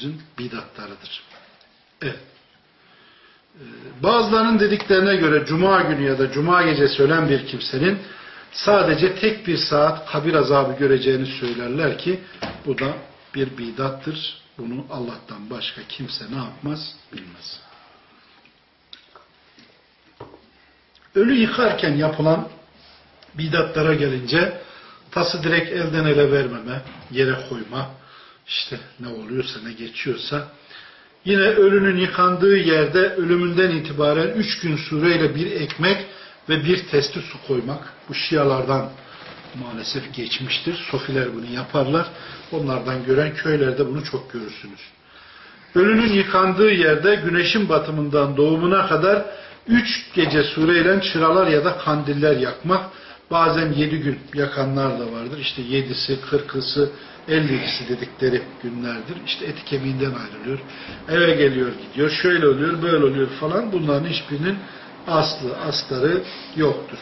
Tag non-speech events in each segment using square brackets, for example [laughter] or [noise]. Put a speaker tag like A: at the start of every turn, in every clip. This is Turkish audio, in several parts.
A: Efendimizin bidatlarıdır. Evet. Ee, bazılarının dediklerine göre cuma günü ya da cuma gecesi ölen bir kimsenin sadece tek bir saat kabir azabı göreceğini söylerler ki bu da bir bidattır. Bunu Allah'tan başka kimse ne yapmaz bilmez. Ölü yıkarken yapılan bidatlara gelince tası direkt elden ele vermeme, yere koyma, işte ne oluyorsa ne geçiyorsa yine ölünün yıkandığı yerde ölümünden itibaren üç gün sureyle bir ekmek ve bir testi su koymak. Bu şialardan maalesef geçmiştir. Sofiler bunu yaparlar. Onlardan gören köylerde bunu çok görürsünüz. Ölünün yıkandığı yerde güneşin batımından doğumuna kadar üç gece sureyle çıralar ya da kandiller yakmak. Bazen yedi gün yakanlar da vardır. İşte yedisi, kırkısı, ellisi dedikleri günlerdir. İşte eti kemiğinden ayrılıyor. Eve geliyor gidiyor. Şöyle oluyor, böyle oluyor falan. Bunların hiçbirinin aslı, astarı yoktur.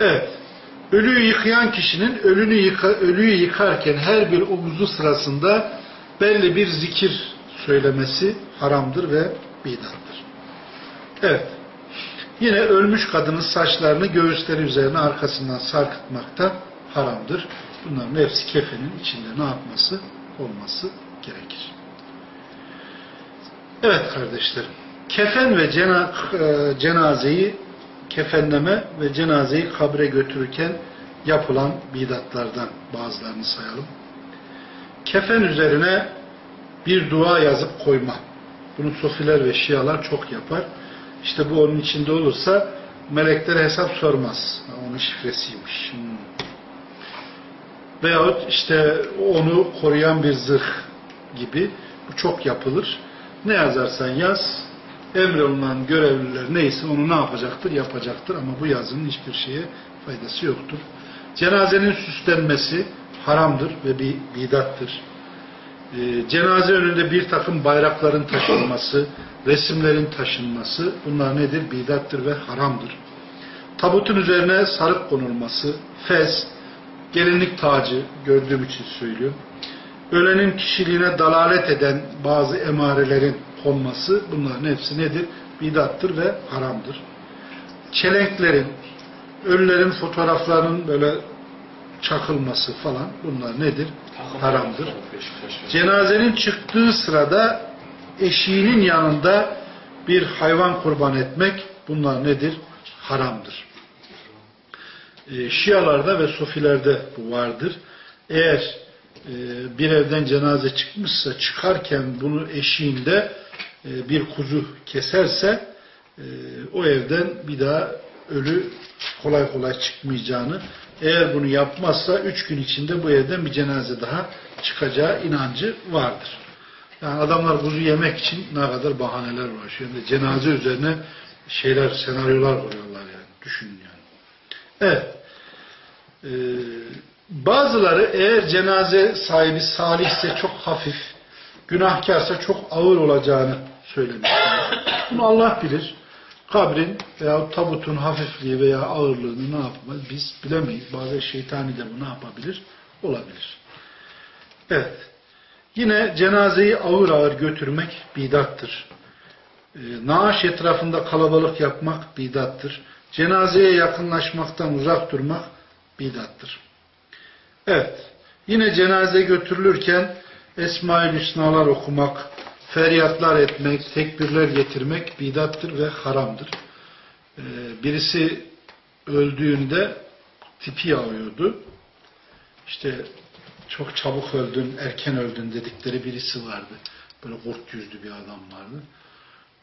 A: Evet. Ölüyü yıkayan kişinin ölünü yıka, ölüyü yıkarken her bir omuzu sırasında belli bir zikir söylemesi haramdır ve bidattır. Evet. Yine ölmüş kadının saçlarını göğüsleri üzerine arkasından sarkıtmak da haramdır. Bunların hepsi kefenin içinde ne yapması? Olması gerekir. Evet kardeşlerim. Kefen ve cena, e, cenazeyi kefenleme ve cenazeyi kabre götürürken yapılan bidatlardan bazılarını sayalım. Kefen üzerine bir dua yazıp koyma. Bunu sofiler ve şialar çok yapar. İşte bu onun içinde olursa melekler hesap sormaz. Onun şifresiymiş. Hmm. Veyahut işte onu koruyan bir zırh gibi. Bu çok yapılır. Ne yazarsan yaz, emrolunan görevliler neyse onu ne yapacaktır? Yapacaktır ama bu yazının hiçbir şeye faydası yoktur. Cenazenin süslenmesi haramdır ve bir bidattır. Ee, cenaze önünde bir takım bayrakların taşınması, resimlerin taşınması bunlar nedir? Bidattır ve haramdır. Tabutun üzerine sarık konulması, fez, gelinlik tacı gördüğüm için söylüyorum. Ölenin kişiliğine dalalet eden bazı emarelerin konması bunların hepsi nedir? Bidattır ve haramdır. Çelenklerin, ölülerin fotoğraflarının böyle çakılması falan bunlar nedir? Haramdır. Cenazenin çıktığı sırada eşiğinin yanında bir hayvan kurban etmek bunlar nedir? Haramdır. E, Şialarda ve Sofilerde bu vardır. Eğer e, bir evden cenaze çıkmışsa çıkarken bunu eşiğinde e, bir kuzu keserse e, o evden bir daha ölü kolay kolay çıkmayacağını eğer bunu yapmazsa üç gün içinde bu evden bir cenaze daha çıkacağı inancı vardır. Yani adamlar kuzu yemek için ne kadar bahaneler var. Şimdi cenaze üzerine şeyler, senaryolar kuruyorlar yani. Düşünün. Evet. Ee, bazıları eğer cenaze sahibi salihse çok hafif, günahkarsa çok ağır olacağını söylemişler. Bunu Allah bilir. Kabrin veya tabutun hafifliği veya ağırlığını ne yapmaz biz bilemeyiz. Bazı şeytani de bu ne yapabilir? Olabilir. Evet. Yine cenazeyi ağır ağır götürmek bidattır. E, naaş etrafında kalabalık yapmak bidattır. Cenazeye yakınlaşmaktan uzak durmak bidattır. Evet. Yine cenaze götürülürken Esma-i Hüsnalar okumak, feryatlar etmek, tekbirler getirmek bidattır ve haramdır. Ee, birisi öldüğünde tipi yağıyordu. İşte çok çabuk öldün, erken öldün dedikleri birisi vardı. Böyle kurt yüzlü bir adam vardı.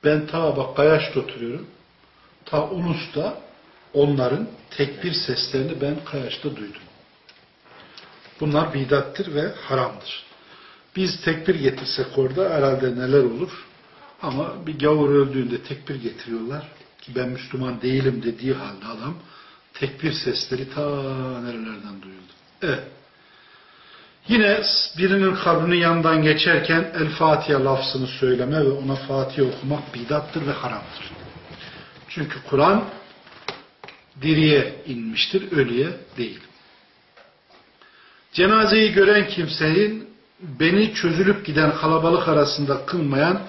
A: Ben ta bak Kayaş'ta oturuyorum. Ta Ulus'ta onların tekbir seslerini ben Kayaş'ta duydum. Bunlar bidattır ve haramdır. Biz tekbir getirsek orada herhalde neler olur? Ama bir gavur öldüğünde tekbir getiriyorlar ki ben Müslüman değilim dediği halde adam tekbir sesleri ta nerelerden duyuldu. Evet. Yine birinin kabrinin yanından geçerken El Fatiha lafzını söyleme ve ona Fatiha okumak bidattır ve haramdır. Çünkü Kur'an diriye inmiştir, ölüye değil. Cenazeyi gören kimsenin beni çözülüp giden kalabalık arasında kılmayan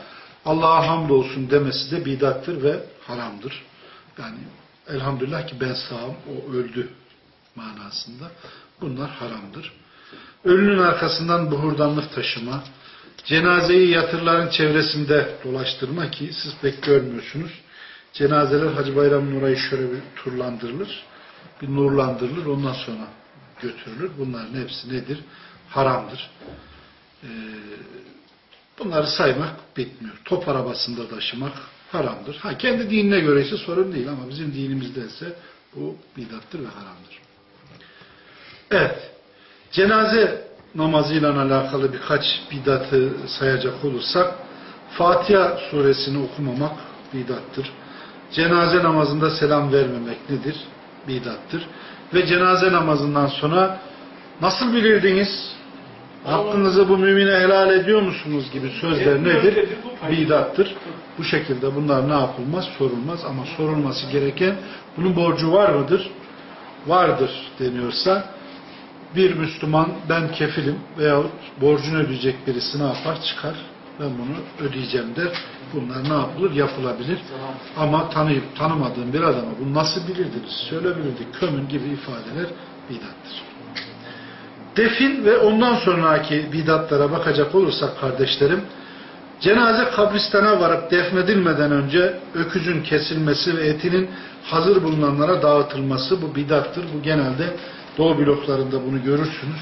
A: Allah'a hamdolsun demesi de bidattır ve haramdır. Yani elhamdülillah ki ben sağım, o öldü manasında. Bunlar haramdır. Ölünün arkasından buhurdanlık taşıma, cenazeyi yatırların çevresinde dolaştırma ki siz pek görmüyorsunuz. Cenazeler Hacı Bayram'ın orayı şöyle bir turlandırılır, bir nurlandırılır, ondan sonra götürülür. Bunların hepsi nedir? Haramdır. Ee, bunları saymak bitmiyor. Top arabasında taşımak haramdır. Ha kendi dinine göre ise sorun değil ama bizim dinimizde ise bu bidattır ve haramdır. Evet. Cenaze namazıyla alakalı birkaç bidatı sayacak olursak Fatiha suresini okumamak bidattır. Cenaze namazında selam vermemek nedir? Bidattır. Ve cenaze namazından sonra nasıl bilirdiniz? Hakkınızı bu mümine helal ediyor musunuz gibi sözler nedir? Bidattır. Bu şekilde bunlar ne yapılmaz? Sorulmaz ama sorulması gereken bunun borcu var mıdır? Vardır deniyorsa bir Müslüman ben kefilim veyahut borcunu ödeyecek birisi ne yapar? Çıkar. Ben bunu ödeyeceğim der. Bunlar ne yapılır? Yapılabilir. Ama tanıyıp tanımadığım bir adama bunu nasıl bilirdiniz? Söylebilirdik. Kömün gibi ifadeler bidattır. Defin ve ondan sonraki bidatlara bakacak olursak kardeşlerim, cenaze kabristana varıp defnedilmeden önce öküzün kesilmesi ve etinin hazır bulunanlara dağıtılması bu bidattır. Bu genelde Doğu bloklarında bunu görürsünüz.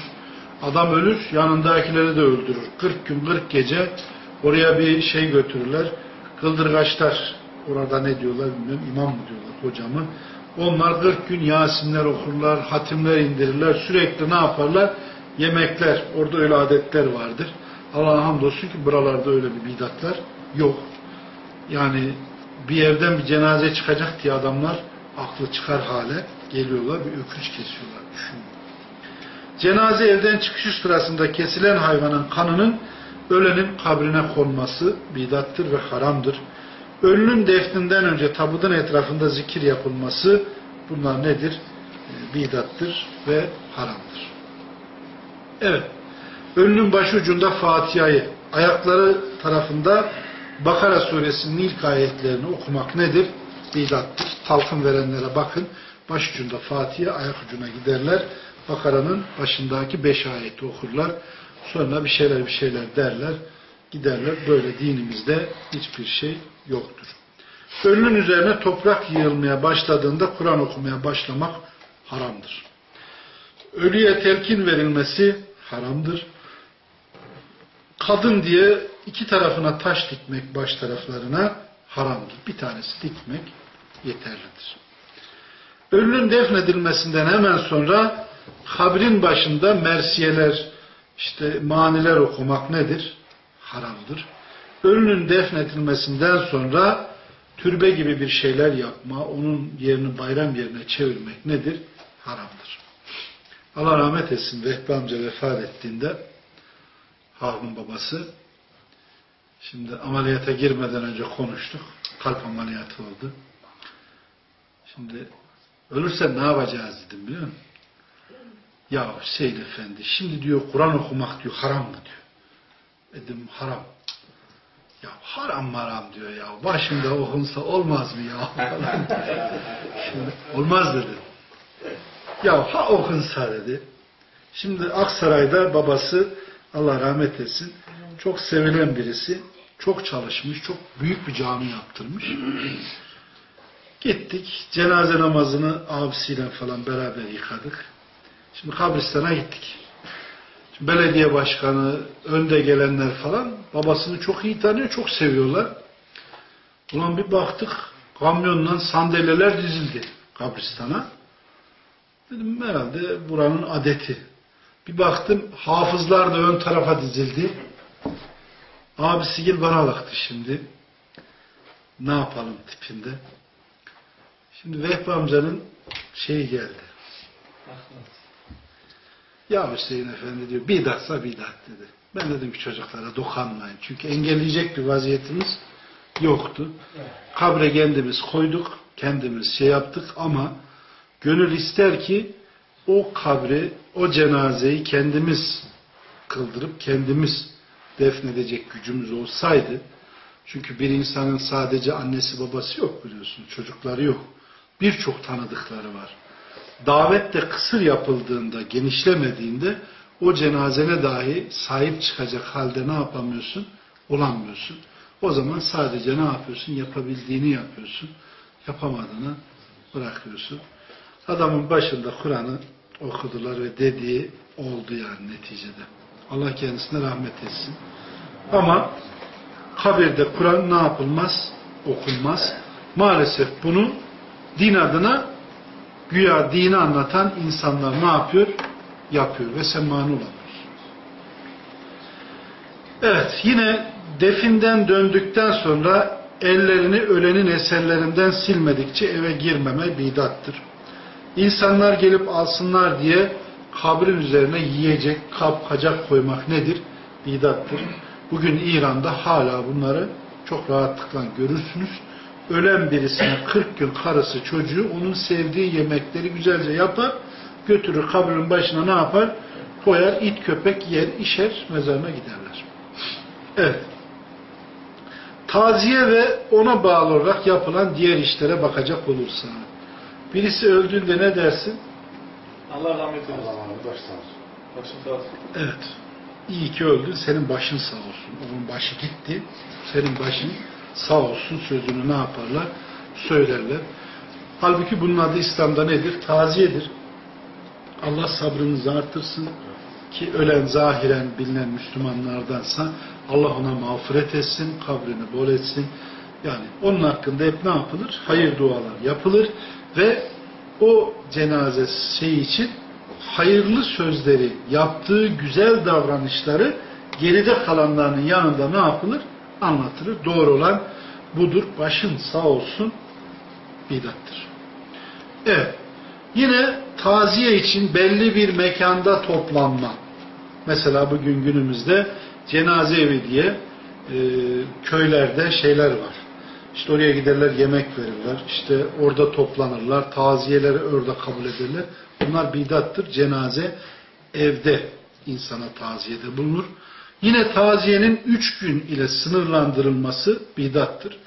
A: Adam ölür, yanındakileri de öldürür. 40 gün, 40 gece oraya bir şey götürürler. Kıldırgaçlar, orada ne diyorlar bilmiyorum, imam mı diyorlar hocamı. Onlar 40 gün Yasinler okurlar, hatimler indirirler, sürekli ne yaparlar? Yemekler, orada öyle adetler vardır. Allah'a hamdolsun ki buralarda öyle bir bidatlar yok. Yani bir evden bir cenaze çıkacak diye adamlar aklı çıkar hale geliyorlar, bir öküz kesiyorlar. Düşünün. Cenaze evden çıkışı sırasında kesilen hayvanın kanının ölenin kabrine konması bidattır ve haramdır. Ölünün defninden önce tabutun etrafında zikir yapılması bunlar nedir? Bidattır ve haramdır. Evet. Ölünün başucunda Fatiha'yı, ayakları tarafında Bakara suresinin ilk ayetlerini okumak nedir? Bidattır. Talkın verenlere bakın. Başucunda Fatiha, ayak ucuna giderler. Bakara'nın başındaki beş ayeti okurlar. Sonra bir şeyler bir şeyler derler. Giderler. Böyle dinimizde hiçbir şey yoktur. Ölünün üzerine toprak yığılmaya başladığında Kur'an okumaya başlamak haramdır. Ölüye telkin verilmesi haramdır. Kadın diye iki tarafına taş dikmek baş taraflarına haramdır. Bir tanesi dikmek yeterlidir. Ölünün defnedilmesinden hemen sonra kabrin başında mersiyeler, işte maniler okumak nedir? Haramdır. Ölünün defnedilmesinden sonra türbe gibi bir şeyler yapma, onun yerini bayram yerine çevirmek nedir? Haramdır. Allah rahmet etsin Vehbi amca vefat ettiğinde Harun babası şimdi ameliyata girmeden önce konuştuk. Kalp ameliyatı oldu. Şimdi ölürsen ne yapacağız dedim biliyor musun? Ya Hüseyin Efendi şimdi diyor Kur'an okumak diyor haram mı diyor. Dedim haram. Ya haram haram diyor ya. Başında okunsa olmaz mı ya? [laughs] şimdi, olmaz dedi. Ya ha okunsa dedi. Şimdi Aksaray'da babası Allah rahmet etsin çok sevilen birisi. Çok çalışmış, çok büyük bir cami yaptırmış. Gittik, cenaze namazını abisiyle falan beraber yıkadık. Şimdi kabristana gittik. Şimdi belediye başkanı, önde gelenler falan babasını çok iyi tanıyor, çok seviyorlar. Ulan bir baktık, kamyonla sandalyeler dizildi kabristana. Dedim herhalde buranın adeti. Bir baktım hafızlar da ön tarafa dizildi. Abisi gel bana baktı şimdi. Ne yapalım tipinde. Şimdi Vehbi amcanın şeyi geldi. Ya Hüseyin Efendi diyor bidatsa bidat dedi. Ben dedim ki çocuklara dokanmayın. Çünkü engelleyecek bir vaziyetimiz yoktu. Kabre kendimiz koyduk. Kendimiz şey yaptık ama gönül ister ki o kabri, o cenazeyi kendimiz kıldırıp kendimiz defnedecek gücümüz olsaydı, çünkü bir insanın sadece annesi babası yok biliyorsun, çocukları yok. Birçok tanıdıkları var. Davette kısır yapıldığında, genişlemediğinde o cenazene dahi sahip çıkacak halde ne yapamıyorsun? Olamıyorsun. O zaman sadece ne yapıyorsun? Yapabildiğini yapıyorsun. Yapamadığını bırakıyorsun. Adamın başında Kur'an'ı okudular ve dediği oldu yani neticede. Allah kendisine rahmet etsin. Ama kabirde Kur'an ne yapılmaz? Okunmaz. Maalesef bunu din adına güya dini anlatan insanlar ne yapıyor? Yapıyor ve sen mani olamıyorsun. Evet yine definden döndükten sonra ellerini ölenin eserlerinden silmedikçe eve girmeme bidattır. İnsanlar gelip alsınlar diye kabrin üzerine yiyecek, kap, kacak koymak nedir? Bidattır. Bugün İran'da hala bunları çok rahatlıkla görürsünüz. Ölen birisine 40 gün karısı çocuğu onun sevdiği yemekleri güzelce yapar, götürür kabrin başına ne yapar? Koyar, it köpek yer, işer, mezarına giderler. Evet. Taziye ve ona bağlı olarak yapılan diğer işlere bakacak olursa. Birisi öldüğünde ne dersin?
B: Allah rahmet eylesin.
C: Allah sağ olsun.
B: Başın sağ olsun.
A: Evet. İyi ki öldün, senin başın sağ olsun. Onun başı gitti, senin başın sağ olsun sözünü ne yaparlar? Söylerler. Halbuki bunun adı İslam'da nedir? Taziyedir. Allah sabrınızı artırsın ki ölen zahiren bilinen Müslümanlardansa Allah ona mağfiret etsin, kabrini bol etsin. Yani onun hakkında hep ne yapılır? Hayır dualar yapılır ve o cenaze şey için hayırlı sözleri, yaptığı güzel davranışları geride kalanların yanında ne yapılır? Anlatılır. Doğru olan budur. Başın sağ olsun bidattır. Evet. Yine taziye için belli bir mekanda toplanma. Mesela bugün günümüzde cenaze evi diye e, köylerde şeyler var. İşte oraya giderler yemek verirler. İşte orada toplanırlar. Taziyeleri orada kabul ederler. Bunlar bidattır. Cenaze evde insana taziyede bulunur. Yine taziyenin üç gün ile sınırlandırılması bidattır.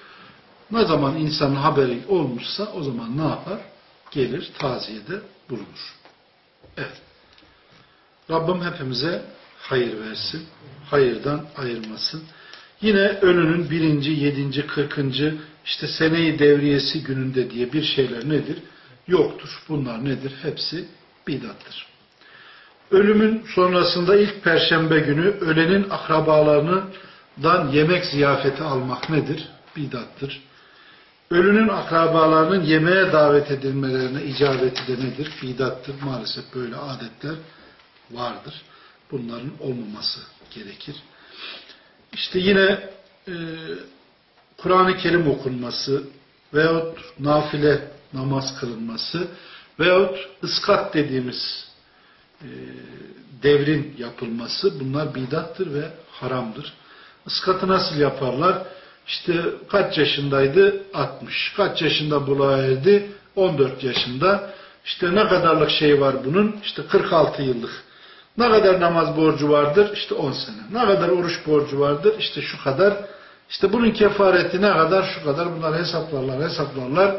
A: Ne zaman insanın haberi olmuşsa o zaman ne yapar? Gelir taziyede bulunur. Evet. Rabbim hepimize hayır versin. Hayırdan ayırmasın. Yine önünün birinci, yedinci, kırkıncı işte seneyi devriyesi gününde diye bir şeyler nedir? Yoktur. Bunlar nedir? Hepsi bidattır. Ölümün sonrasında ilk perşembe günü ölenin akrabalarından yemek ziyafeti almak nedir? Bidattır. Ölünün akrabalarının yemeğe davet edilmelerine icabeti de nedir? Bidattır. Maalesef böyle adetler vardır. Bunların olmaması gerekir. İşte yine e, Kur'an-ı Kerim okunması veyahut nafile namaz kılınması veyahut ıskat dediğimiz devrin yapılması bunlar bidattır ve haramdır. Iskatı nasıl yaparlar? İşte kaç yaşındaydı? 60. Kaç yaşında buluğa erdi? 14 yaşında. İşte ne kadarlık şey var bunun? İşte 46 yıllık. Ne kadar namaz borcu vardır? İşte 10 sene. Ne kadar oruç borcu vardır? İşte şu kadar. İşte bunun kefareti ne kadar? Şu kadar. Bunlar hesaplarlar, hesaplarlar.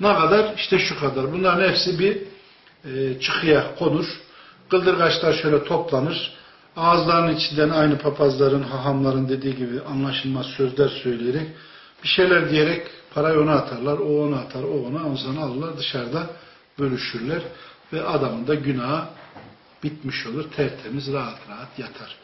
A: Ne kadar? İşte şu kadar. Bunların hepsi bir e, çıkıya konur. Kıldırgaçlar şöyle toplanır. Ağızlarının içinden aynı papazların, hahamların dediği gibi anlaşılmaz sözler söyleyerek bir şeyler diyerek parayı ona atarlar, o ona atar, o ona, o sana alırlar, dışarıda bölüşürler ve adamın da günahı bitmiş olur, tertemiz, rahat rahat yatar.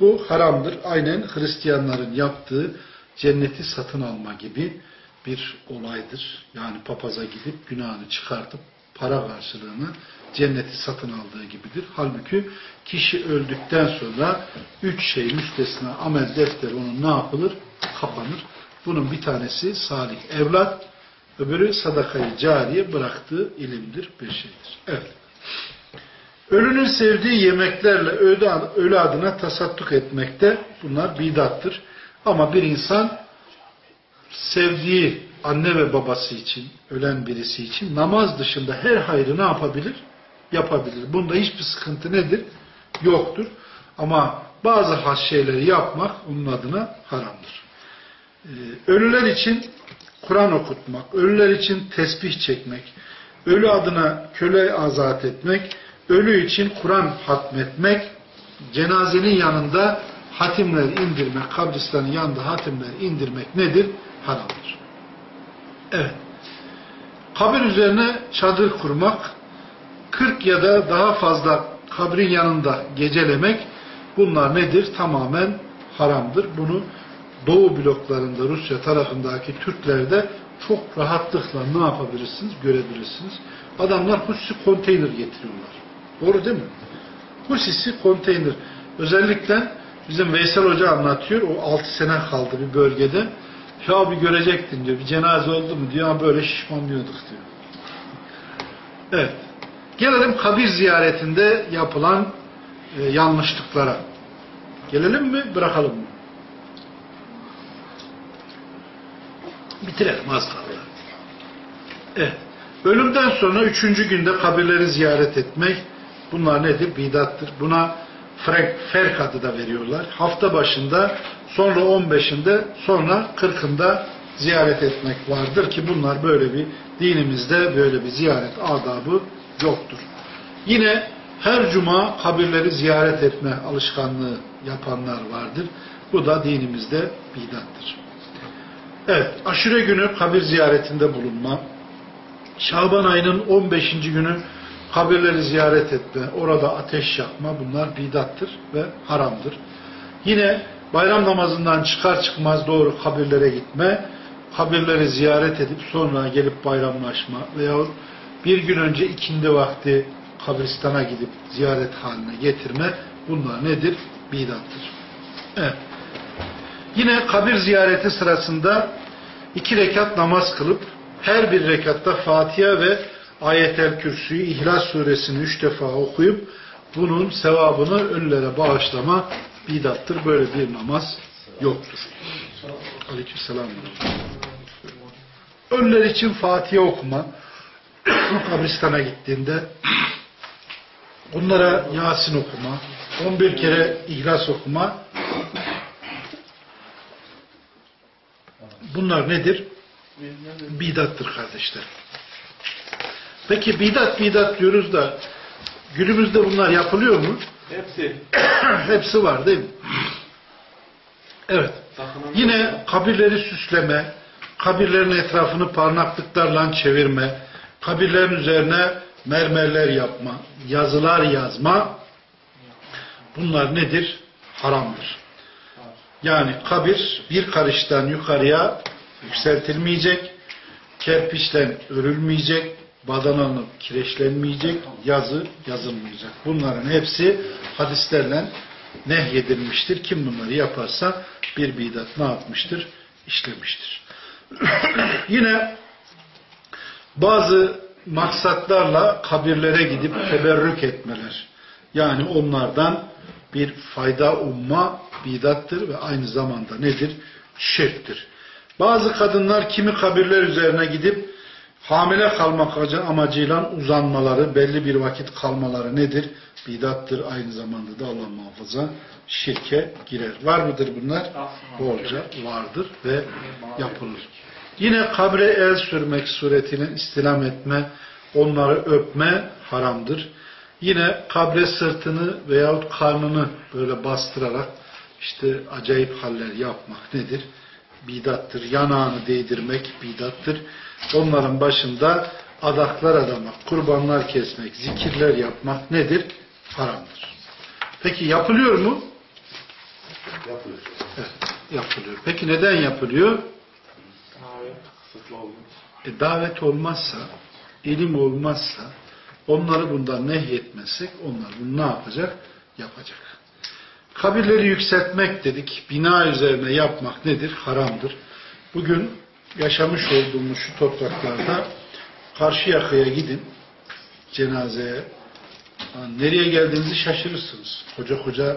A: Bu haramdır. Aynen Hristiyanların yaptığı cenneti satın alma gibi bir olaydır. Yani papaza gidip günahını çıkartıp para karşılığını cenneti satın aldığı gibidir. Halbuki kişi öldükten sonra üç şey müstesna amel defteri onun ne yapılır? Kapanır. Bunun bir tanesi salih evlat, öbürü sadakayı cariye bıraktığı ilimdir, bir şeydir. Evet. Ölünün sevdiği yemeklerle ölü adına tasadduk etmekte bunlar bidattır. Ama bir insan sevdiği anne ve babası için, ölen birisi için namaz dışında her hayrı ne yapabilir? Yapabilir. Bunda hiçbir sıkıntı nedir? Yoktur. Ama bazı has şeyleri yapmak onun adına haramdır. Ee, ölüler için Kur'an okutmak, ölüler için tesbih çekmek, ölü adına köle azat etmek, ölü için Kur'an hatmetmek, cenazenin yanında hatimler indirmek, kabristanın yanında hatimler indirmek nedir? Haramdır. Evet. Kabir üzerine çadır kurmak, 40 ya da daha fazla kabrin yanında gecelemek bunlar nedir? Tamamen haramdır. Bunu Doğu bloklarında Rusya tarafındaki Türklerde çok rahatlıkla ne yapabilirsiniz? Görebilirsiniz. Adamlar hususi konteyner getiriyorlar. Doğru değil mi? Hususi konteyner. Özellikle bizim Veysel Hoca anlatıyor. O 6 sene kaldı bir bölgede. Ya bir görecektin diyor. Bir cenaze oldu mu diyor. "Ha, Böyle şişmanlıyorduk diyor. Evet. Gelelim kabir ziyaretinde yapılan e, yanlışlıklara. Gelelim mi? Bırakalım mı? Bitirelim az kaldı. Evet. Ölümden sonra üçüncü günde kabirleri ziyaret etmek bunlar nedir? Bidattır. Buna frek, ferk adı da veriyorlar. Hafta başında sonra 15'inde sonra 40'ında ziyaret etmek vardır ki bunlar böyle bir dinimizde böyle bir ziyaret adabı yoktur. Yine her cuma kabirleri ziyaret etme alışkanlığı yapanlar vardır. Bu da dinimizde bidattır. Evet, aşure günü kabir ziyaretinde bulunma, Şaban ayının 15. günü kabirleri ziyaret etme, orada ateş yakma bunlar bidattır ve haramdır. Yine bayram namazından çıkar çıkmaz doğru kabirlere gitme, kabirleri ziyaret edip sonra gelip bayramlaşma veyahut bir gün önce ikindi vakti kabristana gidip ziyaret haline getirme bunlar nedir? Bidattır. Evet. Yine kabir ziyareti sırasında iki rekat namaz kılıp her bir rekatta Fatiha ve Ayetel Kürsü'yü İhlas suresini üç defa okuyup bunun sevabını ölülere bağışlama bidattır. Böyle bir namaz yoktur. Aleykümselam. Ölüler için Fatiha okuma [coughs] kabristana gittiğinde onlara Yasin okuma 11 kere İhlas okuma bunlar nedir? Bidattır kardeşler. Peki bidat bidat diyoruz da günümüzde bunlar yapılıyor mu?
B: Hepsi. [coughs]
A: Hepsi var değil mi? Evet. Yine kabirleri süsleme, kabirlerin etrafını parmaklıklarla çevirme, kabirlerin üzerine mermerler yapma, yazılar yazma bunlar nedir? Haramdır. Yani kabir bir karıştan yukarıya yükseltilmeyecek, kerpiçle örülmeyecek, badananıp kireçlenmeyecek, yazı yazılmayacak. Bunların hepsi hadislerle nehyedilmiştir. Kim bunları yaparsa bir bidat ne yapmıştır? İşlemiştir. [clears throat] Yine bazı maksatlarla kabirlere gidip teberrük etmeler. Yani onlardan bir fayda umma bidattır ve aynı zamanda nedir? Şirktir. Bazı kadınlar kimi kabirler üzerine gidip hamile kalmak amacıyla uzanmaları, belli bir vakit kalmaları nedir? Bidattır. Aynı zamanda da Allah muhafaza şirke girer. Var mıdır bunlar? Bolca vardır ve yapılır. Yine kabre el sürmek suretiyle istilam etme, onları öpme haramdır. Yine kabre sırtını veyahut karnını böyle bastırarak işte acayip haller yapmak nedir? Bidattır. Yanağını değdirmek bidattır. Onların başında adaklar adamak, kurbanlar kesmek, zikirler yapmak nedir? Haramdır. Peki yapılıyor mu?
C: Yapılır.
A: Evet, yapılıyor. Peki neden yapılıyor? E, davet olmazsa, ilim olmazsa, onları bundan nehyetmezsek, onlar bunu ne yapacak? Yapacak. Kabirleri yükseltmek dedik, bina üzerine yapmak nedir? Haramdır. Bugün yaşamış olduğumuz şu topraklarda karşı yakaya gidin, cenazeye, nereye geldiğinizi şaşırırsınız. Koca koca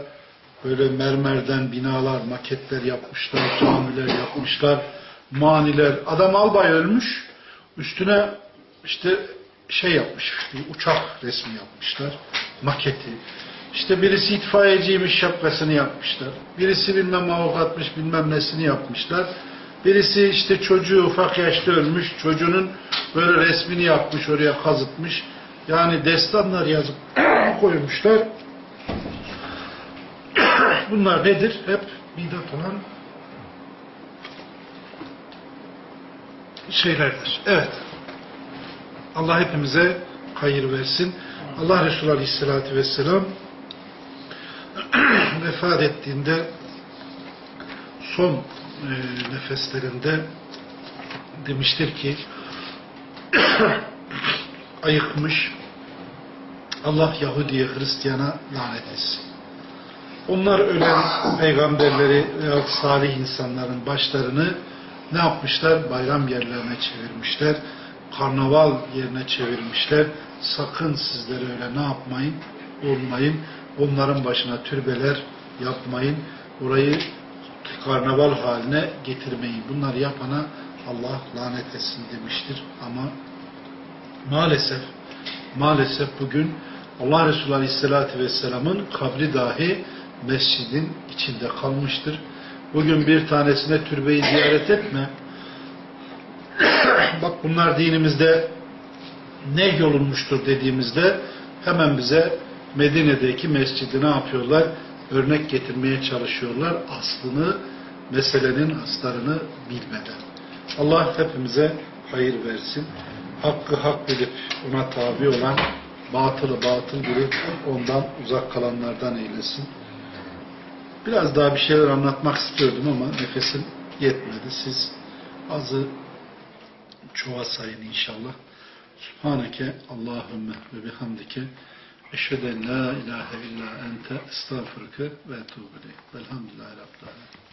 A: böyle mermerden binalar, maketler yapmışlar, camiler yapmışlar, maniler. Adam albay ölmüş, üstüne işte şey yapmış, bir uçak resmi yapmışlar, maketi. İşte birisi itfaiyeciymiş şapkasını yapmışlar. Birisi bilmem avukatmış bilmem nesini yapmışlar. Birisi işte çocuğu ufak yaşta ölmüş. Çocuğunun böyle resmini yapmış oraya kazıtmış. Yani destanlar yazıp [coughs] koymuşlar. [coughs] Bunlar nedir? Hep bidat olan şeylerdir. Evet. Allah hepimize hayır versin. Allah Resulü Aleyhisselatü Vesselam [clears throat] vefat ettiğinde son e, nefeslerinde demiştir ki [clears throat] ayıkmış Allah Yahudi'ye Hristiyana lanet etsin. Onlar ölen peygamberleri veya salih insanların başlarını ne yapmışlar? Bayram yerlerine çevirmişler. Karnaval yerine çevirmişler. Sakın sizler öyle ne yapmayın? Olmayın. Onların başına türbeler yapmayın. Orayı karnaval haline getirmeyin. Bunları yapana Allah lanet etsin demiştir. Ama maalesef maalesef bugün Allah Resulü Aleyhisselatü Vesselam'ın kabri dahi mescidin içinde kalmıştır. Bugün bir tanesine türbeyi ziyaret etme. Bak bunlar dinimizde ne yolunmuştur dediğimizde hemen bize Medine'deki mescidi ne yapıyorlar? Örnek getirmeye çalışıyorlar. Aslını, meselenin aslarını bilmeden. Allah hepimize hayır versin. Hakkı hak bilip ona tabi olan, batılı batıl bilip ondan uzak kalanlardan eylesin. Biraz daha bir şeyler anlatmak istiyordum ama nefesim yetmedi. Siz azı çoğa sayın inşallah. Subhaneke Allahümme ve bihamdike eşheden la ilahe illa ente estağfurke ve etubu ileyk. Velhamdülillahi Rabbil Alemin.